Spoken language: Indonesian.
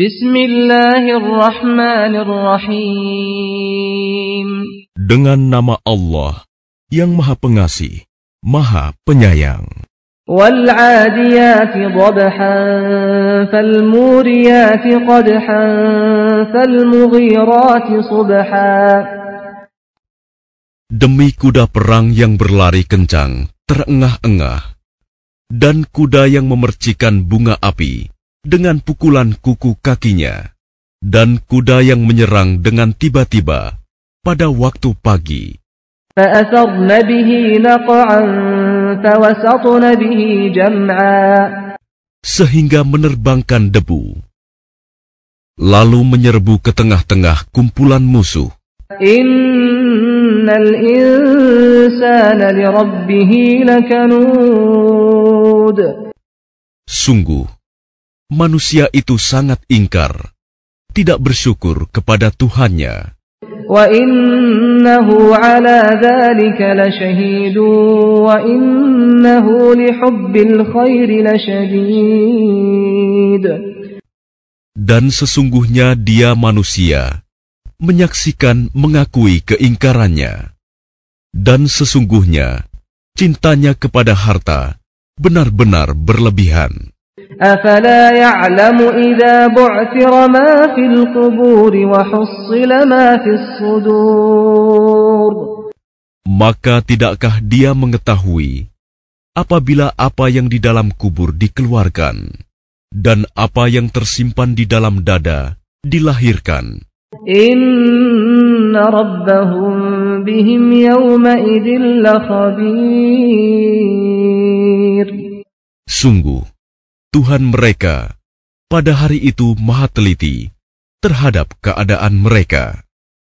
Bismillahirrahmanirrahim. Dengan nama Allah yang Maha Pengasih, Maha Penyayang. والعاديات ضبحا فالموريات قدحا فالمغيرات صبحا Demi kuda perang yang berlari kencang, terengah-engah, dan kuda yang memercikan bunga api dengan pukulan kuku kakinya, dan kuda yang menyerang dengan tiba-tiba pada waktu pagi. Sehingga menerbangkan debu, lalu menyerbu ke tengah-tengah kumpulan musuh. Sungguh, manusia itu sangat ingkar, tidak bersyukur kepada Tuhannya. Dan sesungguhnya dia manusia, menyaksikan mengakui keingkarannya. Dan sesungguhnya, cintanya kepada harta benar-benar berlebihan. أفلا يعلم إذا بعثر ما في القبور وحصل ما في الصدور Maka tidakkah dia mengetahui apabila apa yang di dalam kubur dikeluarkan dan apa yang tersimpan di dalam dada dilahirkan? إن ربهم بهم يومئذ لخبير Sungguh, Tuhan mereka pada hari itu maha teliti terhadap keadaan mereka.